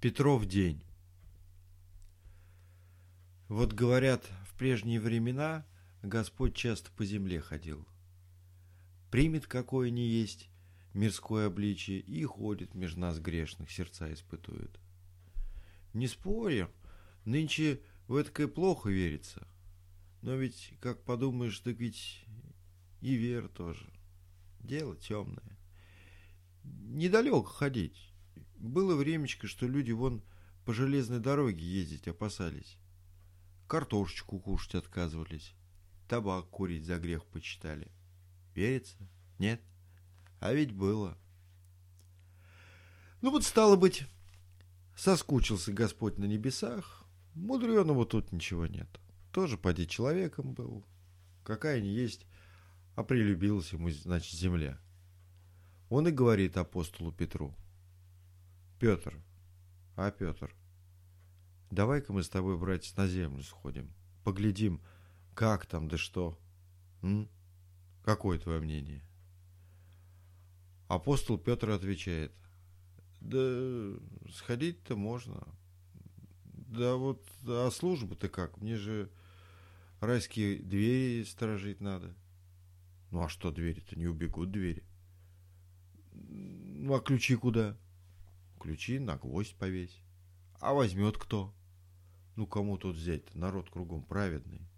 Петров день. Вот говорят, в прежние времена Господь часто по земле ходил. Примет какое ни есть мирское обличие и ходит между нас грешных, сердца испытует. Не спорю, нынче в это плохо верится. Но ведь, как подумаешь, так ведь и вера тоже. Дело темное. Недалеко ходить. Было времечко, что люди вон по железной дороге ездить опасались. Картошечку кушать отказывались. Табак курить за грех почитали. Верится? Нет? А ведь было. Ну вот стало быть, соскучился Господь на небесах. Мудреного тут ничего нет. Тоже поди человеком был. Какая ни есть, а прилюбилась ему, значит, земля. Он и говорит апостолу Петру – Петр. А, Петр, давай-ка мы с тобой, братец, на землю сходим. Поглядим, как там, да что. М? Какое твое мнение? Апостол Петр отвечает, да сходить-то можно. Да вот, а служба-то как? Мне же райские двери сторожить надо. Ну а что двери-то? Не убегут двери. Ну а ключи куда? Ключи на гвоздь повесь. А возьмет кто? Ну, кому тут взять Народ кругом праведный.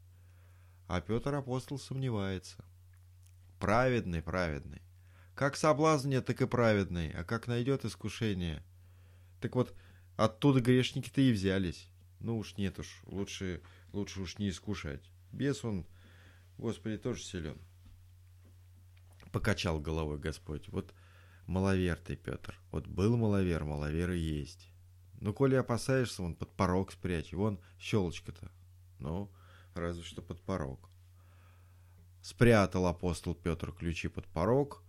А Петр Апостол сомневается. Праведный, праведный. Как соблазнение, так и праведный. А как найдет искушение. Так вот, оттуда грешники-то и взялись. Ну уж нет уж, лучше, лучше уж не искушать. Бес он, Господи, тоже силен. Покачал головой Господь. Вот Маловер ты, Петр. Вот был маловер, маловер и есть. Ну, коли опасаешься, вон под порог спрячь. Вон щелочка-то. Ну, разве что под порог. Спрятал апостол Петр ключи под порог,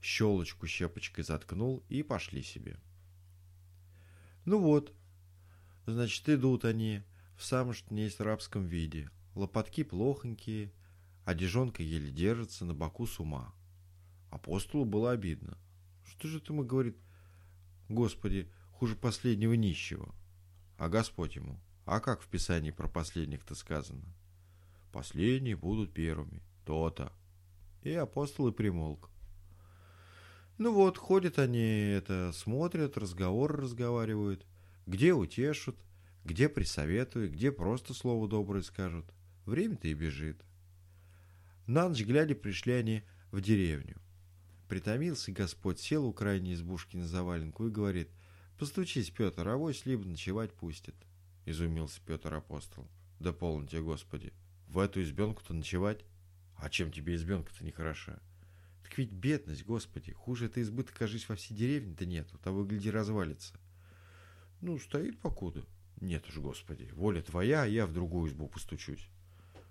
щелочку щепочкой заткнул и пошли себе. Ну вот, значит, идут они в самом что не есть рабском виде. Лопатки плохонькие, одежонка еле держится, на боку с ума. Апостолу было обидно. Что же ты ему говорит, Господи, хуже последнего нищего? А Господь ему, а как в Писании про последних-то сказано? Последние будут первыми, то-то. И апостолы примолк. Ну вот, ходят они, это, смотрят, разговоры разговаривают. Где утешат, где присоветуют, где просто слово доброе скажут. Время-то и бежит. На ночь глядя пришли они в деревню. Притомился Господь, сел у крайней избушки на заваленку и говорит, «Постучись, Петр, авось либо ночевать пустит». Изумился Петр апостол. «Да полно тебе, Господи! В эту избенку-то ночевать? А чем тебе избенка-то нехороша?» «Так ведь бедность, Господи! Хуже этой избы, кажись, во всей деревне-то нету, того, гляди, развалится». «Ну, стоит покуда». «Нет уж, Господи, воля твоя, а я в другую избу постучусь».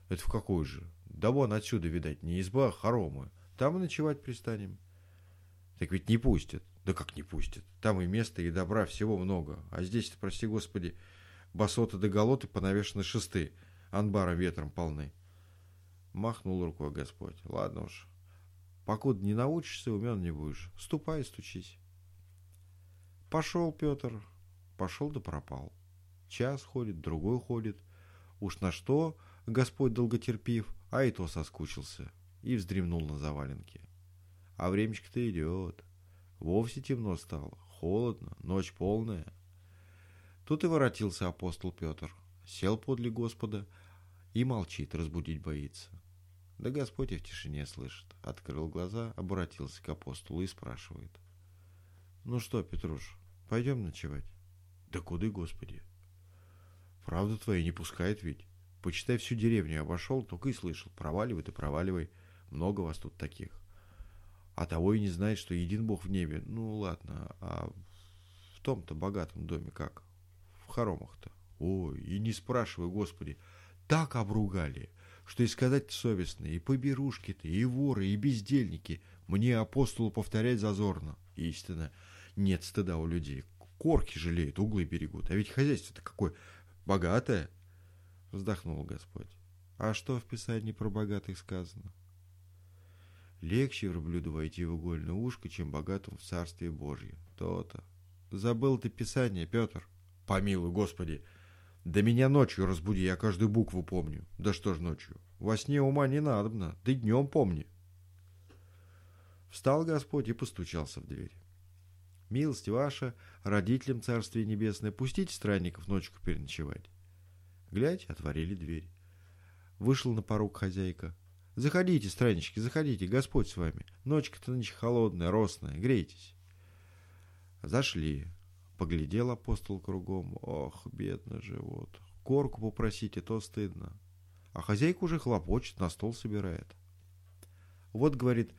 «Это в какую же?» «Да вон отсюда, видать, не изба, а хоромы. Там и ночевать пристанем». Так ведь не пустят. Да как не пустят? Там и места, и добра, всего много. А здесь, прости господи, басоты да голоты понавешены шесты, анбаром ветром полны. Махнул рукой Господь. Ладно уж. Покуда не научишься, умен не будешь. Ступай и стучись. Пошел Петр. Пошел да пропал. Час ходит, другой ходит. Уж на что Господь долготерпив, а и то соскучился. И вздремнул на заваленке. А времечко-то идет. Вовсе темно стало, холодно, ночь полная. Тут и воротился апостол Петр, сел подле Господа и молчит, разбудить боится. Да Господь и в тишине слышит. Открыл глаза, обратился к апостолу и спрашивает. «Ну что, Петруш, пойдем ночевать?» «Да куды, Господи?» «Правда твоя не пускает ведь. Почитай, всю деревню обошел, только и слышал. Проваливай ты, проваливай. Много вас тут таких а того и не знает, что един Бог в небе. Ну ладно, а в том-то богатом доме как? В хоромах-то. Ой, и не спрашивай, Господи, так обругали, что и сказать совестно, и поберушки-то, и воры, и бездельники. Мне апостолу повторять зазорно. Истина, нет стыда у людей. Корки жалеют, углы берегут. А ведь хозяйство-то какое богатое. Вздохнул Господь. А что в Писании про богатых сказано? Легче верблюду войти в угольное ушко, чем богатому в Царствие Божье. То-то. Забыл ты Писание, Петр. Помилуй, Господи. Да меня ночью разбуди, я каждую букву помню. Да что ж ночью? Во сне ума не надобно, ты днем помни. Встал Господь и постучался в дверь. Милость ваша, родителям Царствия Небесное, пустите странников ночку переночевать. Глядь, отворили дверь. Вышел на порог хозяйка. Заходите, страннички, заходите, Господь с вами. Ночка-то ночь холодная, росная, грейтесь. Зашли. Поглядел апостол кругом. Ох, бедный живот. Корку попросите, то стыдно. А хозяйка уже хлопочет, на стол собирает. Вот, говорит,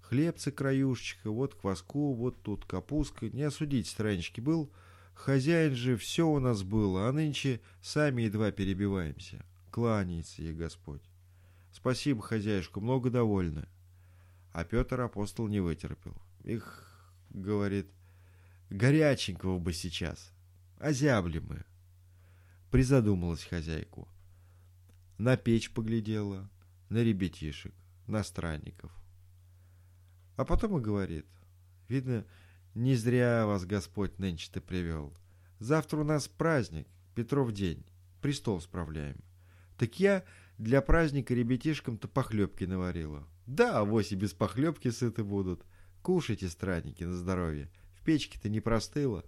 хлебцы краюшечка, вот кваску, вот тут капустка. Не осудите, странички, был хозяин же, все у нас было, а нынче сами едва перебиваемся. Кланяется ей Господь. Спасибо, хозяюшка, много довольны. А Петр апостол не вытерпел. Их, говорит, горяченького бы сейчас. Озябли мы. Призадумалась хозяйку. На печь поглядела, на ребятишек, на странников. А потом и говорит, видно, не зря вас Господь нынче-то привел. Завтра у нас праздник, Петров день, престол справляем. Так я для праздника ребятишкам-то похлебки наварила. Да, авось и без похлебки сыты будут. Кушайте, странники, на здоровье. В печке-то не простыло.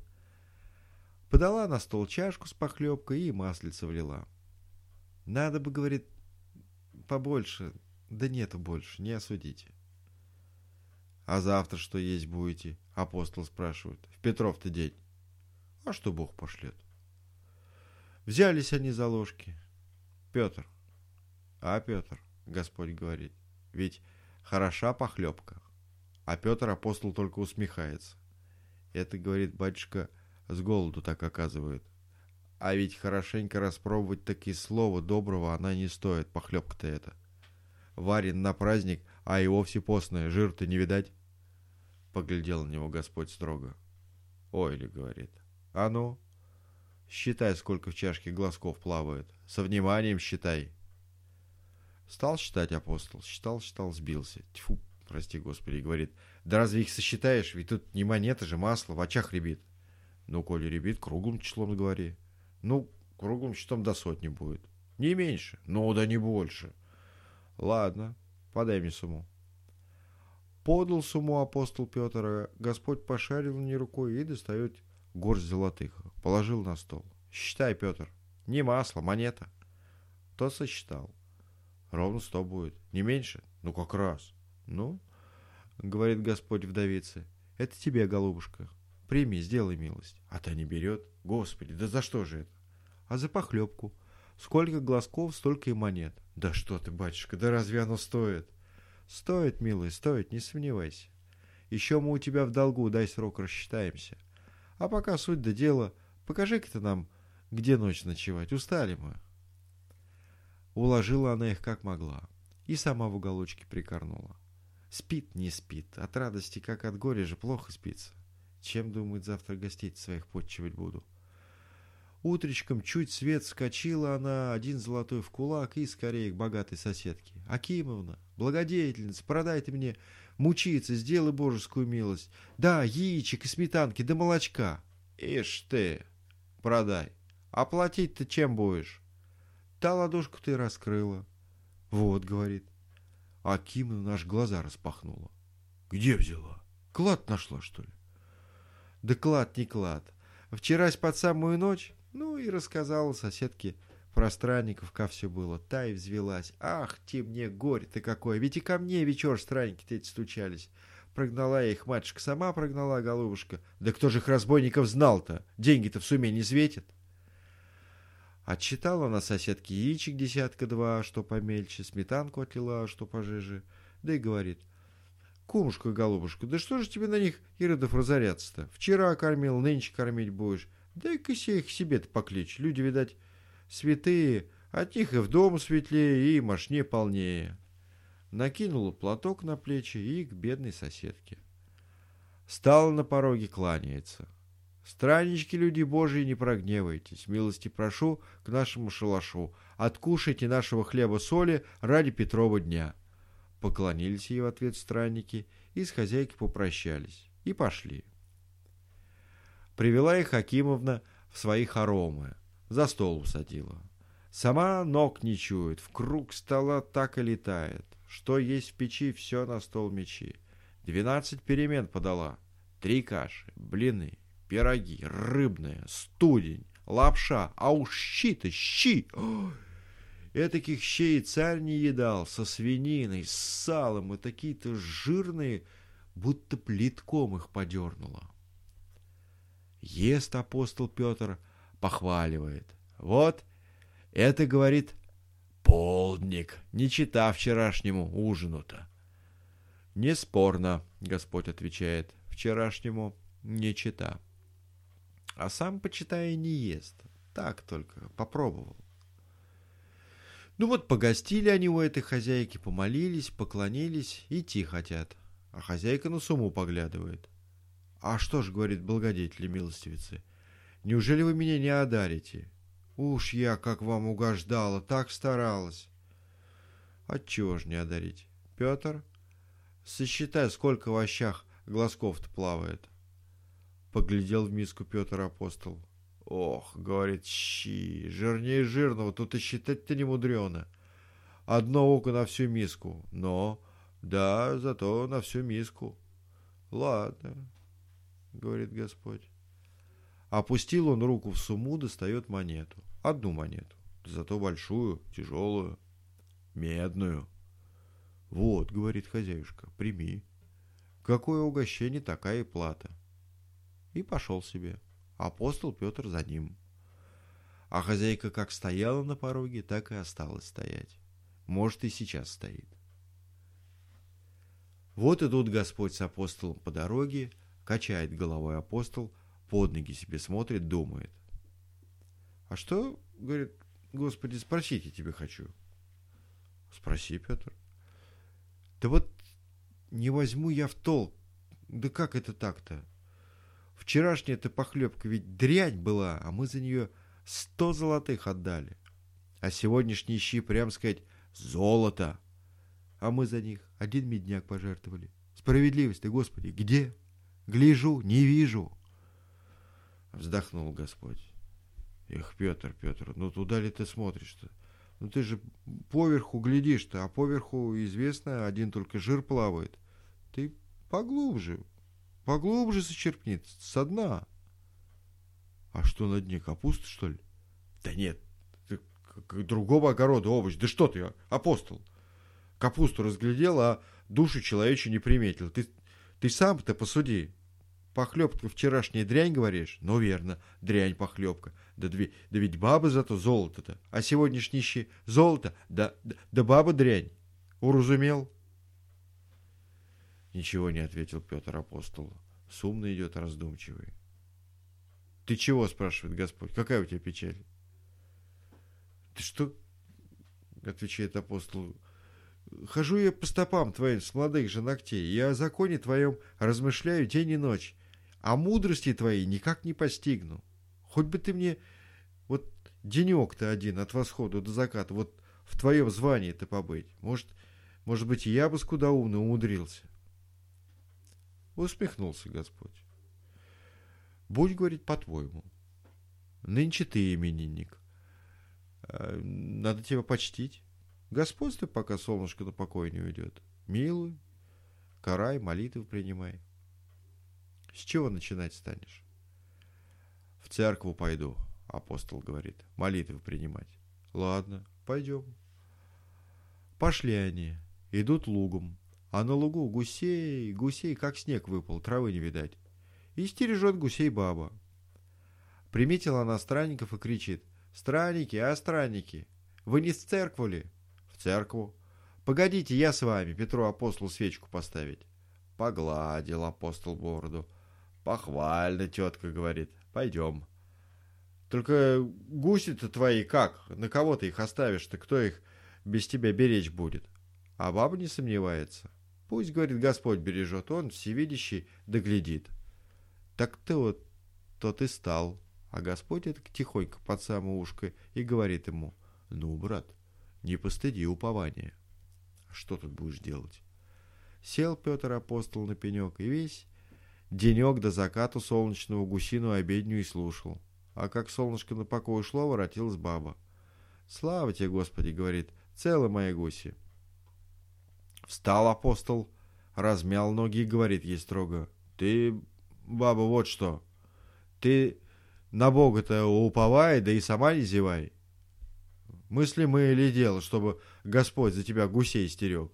Подала на стол чашку с похлебкой и маслица влила. Надо бы, говорит, побольше. Да нету больше, не осудите. А завтра что есть будете? Апостол спрашивает. В Петров-то день. А что Бог пошлет? Взялись они за ложки. Петр. А, Петр, Господь говорит, ведь хороша похлебка. А Петр апостол только усмехается. Это, говорит батюшка, с голоду так оказывает. А ведь хорошенько распробовать такие слова доброго она не стоит, похлебка-то это. Варен на праздник, а и вовсе постная, жир-то не видать. Поглядел на него Господь строго. Ой, ли говорит, а ну, считай, сколько в чашке глазков плавает. Со вниманием считай. Стал считать апостол, считал, считал, сбился. Тьфу, прости господи, говорит, да разве их сосчитаешь, ведь тут не монета же, масло, в очах ребит. Ну, коли ребит, круглым числом говори. Ну, круглым числом до сотни будет. Не меньше. Ну, да не больше. Ладно, подай мне сумму. Подал сумму апостол Петр, Господь пошарил не рукой и достает горсть золотых. Положил на стол. Считай, Петр. Не масло, монета. Тот сосчитал. Ровно сто будет. Не меньше? Ну, как раз. Ну, говорит Господь вдовице, это тебе, голубушка. Прими, сделай милость. А та не берет. Господи, да за что же это? А за похлебку. Сколько глазков, столько и монет. Да что ты, батюшка, да разве оно стоит? Стоит, милый, стоит, не сомневайся. Еще мы у тебя в долгу, дай срок, рассчитаемся. А пока суть до дела, покажи-ка ты нам, где ночь ночевать, устали мы. Уложила она их как могла и сама в уголочке прикорнула. Спит, не спит, от радости, как от горя же, плохо спится. Чем, думает, завтра гостей своих подчивать буду? Утречком чуть свет скочила она, один золотой в кулак и скорее к богатой соседке. «Акимовна, благодетельница, продай ты мне мучиться, сделай божескую милость. Да, яичек и сметанки, да молочка». «Ишь ты, продай. Оплатить-то чем будешь?» «Та ладошку ты раскрыла». «Вот», — говорит. Акимовна наш глаза распахнула. «Где взяла? Клад нашла, что ли?» Да клад не клад. Вчерась под самую ночь, ну и рассказала соседке про странников, как все было. Та и взвелась. Ах, ты мне горе-то какое, ведь и ко мне вечер странники-то эти стучались. Прогнала я их, матушка сама прогнала, голубушка. Да кто же их разбойников знал-то? Деньги-то в сумме не светят. Отчитала на соседке яичек десятка-два, что помельче, сметанку отлила, что пожиже. Да и говорит, Кумушка, голубушка, да что же тебе на них, Иродов, разоряться-то? Вчера кормил, нынче кормить будешь. Дай-ка их себе-то покличь. Люди, видать, святые, от них и в дом светлее, и мошне полнее. Накинула платок на плечи и к бедной соседке. Стала на пороге, кланяется. Страннички, люди божьи, не прогневайтесь. Милости прошу к нашему шалашу. Откушайте нашего хлеба-соли ради Петрова дня. Поклонились ей в ответ странники и с хозяйкой попрощались и пошли. Привела их Акимовна в свои хоромы, за стол усадила. Сама ног не чует, в круг стола так и летает. Что есть в печи, все на стол мечи. Двенадцать перемен подала. Три каши, блины, пироги, рыбная, студень, лапша, а уж щи-то, щи! Этаких щей царь не едал, со свининой, с салом, и такие-то жирные, будто плитком их подернуло. Ест апостол Петр, похваливает. Вот, это, говорит, полдник, не чита вчерашнему ужину-то. Неспорно, Господь отвечает, вчерашнему не чита. А сам, почитая, не ест. Так только, попробовал. Ну вот погостили они у этой хозяйки, помолились, поклонились, идти хотят. А хозяйка на сумму поглядывает. «А что ж, — говорит благодетели милостивицы, — неужели вы меня не одарите? Уж я, как вам угождала, так старалась». «Отчего ж не одарить? Петр, сосчитай, сколько в ощах глазков-то плавает». Поглядел в миску Петр апостол. «Ох, — говорит, — щи, жирнее жирного, тут и считать-то не мудрено. Одно око на всю миску, но, да, зато на всю миску. Ладно, — говорит Господь. Опустил он руку в сумму, достает монету. Одну монету, зато большую, тяжелую, медную. Вот, говорит хозяюшка, прими. Какое угощение, такая и плата. И пошел себе. Апостол Петр за ним. А хозяйка как стояла на пороге, так и осталась стоять. Может, и сейчас стоит. Вот идут Господь с апостолом по дороге, Качает головой апостол, под ноги себе смотрит, думает. А что, говорит, Господи, спросить я тебе хочу. Спроси, Петр. Да вот не возьму я в толк. Да как это так-то? Вчерашняя эта похлебка ведь дрянь была, а мы за нее сто золотых отдали. А сегодняшние щи, прям сказать, золото. А мы за них один медняк пожертвовали. Справедливость-то, Господи, где? Гляжу, не вижу. Вздохнул Господь. Эх, Петр, Петр, ну туда ли ты смотришь-то? Ну ты же поверху глядишь-то, а поверху, известно, один только жир плавает. Ты поглубже, поглубже зачерпни, со дна. А что на дне, капуста, что ли? Да нет, другого огорода овощ. Да что ты, апостол? Капусту разглядел, а душу человечью не приметил. Ты, ты сам-то посуди. Похлебка вчерашняя дрянь, говоришь? Ну, верно, дрянь похлебка. Да, да ведь баба зато золото-то. А сегодняшний щи золото? Да, да, да баба дрянь. Уразумел? Ничего не ответил Петр апостол. Сумно идет раздумчивый. Ты чего, спрашивает Господь, какая у тебя печаль? Ты что, отвечает апостол, хожу я по стопам твоим с молодых же ногтей, и о законе твоем размышляю день и ночь а мудрости твоей никак не постигну. Хоть бы ты мне вот денек-то один от восхода до заката, вот в твоем звании-то побыть. Может, может быть, и я бы скудоумно умудрился. Усмехнулся Господь. Будь, говорит, по-твоему. Нынче ты именинник. А, надо тебя почтить. Господствуй, пока солнышко на покой не уйдет. Милуй, карай, молитвы принимай. С чего начинать станешь? В церкву пойду, апостол говорит, молитвы принимать. Ладно, пойдем. Пошли они, идут лугом, а на лугу гусей, гусей, как снег выпал, травы не видать. И стережет гусей баба. Приметила она странников и кричит, «Странники, а странники, вы не в церкву ли?» «В церкву». «Погодите, я с вами, Петру апостолу свечку поставить». Погладил апостол бороду. Похвально, тетка говорит. Пойдем. Только гуси-то твои как? На кого ты их оставишь-то? Кто их без тебя беречь будет? А баба не сомневается. Пусть, говорит, Господь бережет, он всевидящий доглядит. Так ты вот тот и стал. А Господь это тихонько под самое ушко и говорит ему, ну, брат, не постыди упования. Что тут будешь делать? Сел Петр апостол на пенек и весь Денек до заката солнечного гусиную обедню и слушал. А как солнышко на покой ушло, воротилась баба. «Слава тебе, Господи!» — говорит. «Целы мои гуси!» Встал апостол, размял ноги и говорит ей строго. «Ты, баба, вот что. Ты на Бога-то уповай, да и сама не зевай. Мысли мы или дело, чтобы Господь за тебя гусей стерег.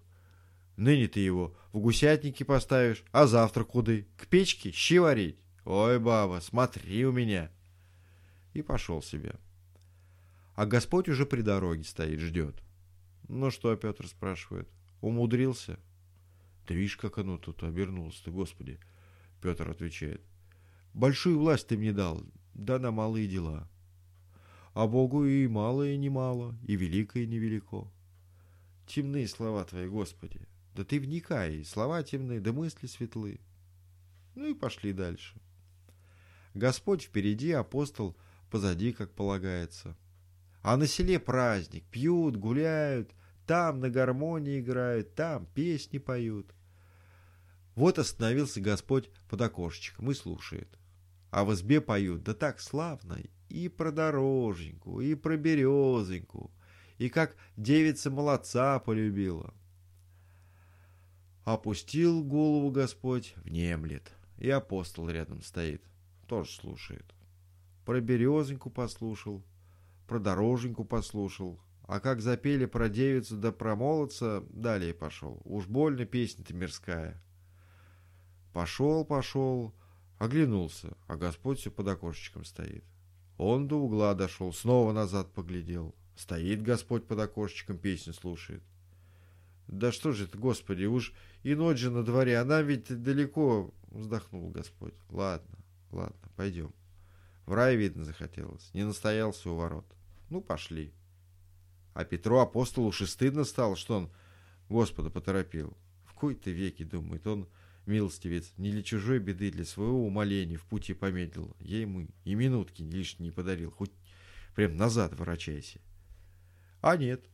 Ныне ты его в гусятники поставишь, а завтра куды? К печке щи варить? Ой, баба, смотри у меня!» И пошел себе. А Господь уже при дороге стоит, ждет. Ну что, Петр спрашивает, умудрился? Да видишь, как оно тут обернулось-то, Господи. Петр отвечает, большую власть ты мне дал, да на малые дела. А Богу и малое немало, и великое невелико. Темные слова твои, Господи, да ты вникай, слова темные, да мысли светлы. Ну и пошли дальше. Господь впереди, апостол позади, как полагается. А на селе праздник, пьют, гуляют, там на гармонии играют, там песни поют. Вот остановился Господь под окошечком и слушает. А в избе поют, да так славно, и про дороженьку, и про березоньку, и как девица молодца полюбила. Опустил голову Господь, внемлет, и апостол рядом стоит, тоже слушает. Про березоньку послушал, про дороженьку послушал. А как запели про девицу да про молодца, далее пошел. Уж больно песня-то мирская. Пошел, пошел, оглянулся, а Господь все под окошечком стоит. Он до угла дошел, снова назад поглядел. Стоит Господь под окошечком, песню слушает. Да что же это, Господи, уж и ночь же на дворе, она ведь далеко, вздохнул Господь. Ладно, ладно, пойдем. В рай, видно, захотелось. Не настоялся у ворот. Ну, пошли. А Петру апостолу уж и стыдно стало, что он Господа поторопил. В кои-то веки, думает, он, милостивец, не для чужой беды, для своего умоления в пути помедлил. Я ему и минутки лишней не подарил, хоть прям назад ворочайся. А нет,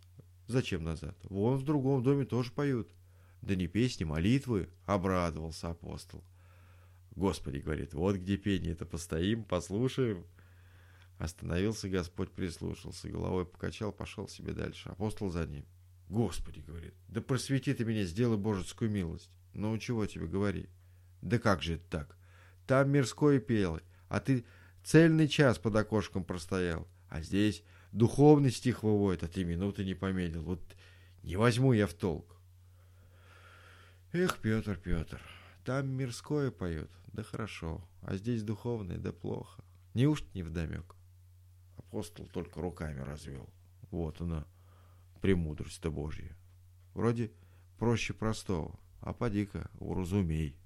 зачем назад? Вон в другом доме тоже поют. Да не песни, молитвы, обрадовался апостол. Господи, говорит, вот где пение это постоим, послушаем. Остановился Господь, прислушался, головой покачал, пошел себе дальше. Апостол за ним. Господи, говорит, да просвети ты меня, сделай божескую милость. Ну, чего тебе говори? Да как же это так? Там мирской пел, а ты цельный час под окошком простоял. А здесь духовный стих выводит, а ты минуты не помедлил. Вот не возьму я в толк. Эх, Петр, Петр, там мирское поет, да хорошо, а здесь духовное, да плохо. Неужто не вдомек? Апостол только руками развел. Вот она, премудрость-то Божья. Вроде проще простого, а поди-ка, уразумей.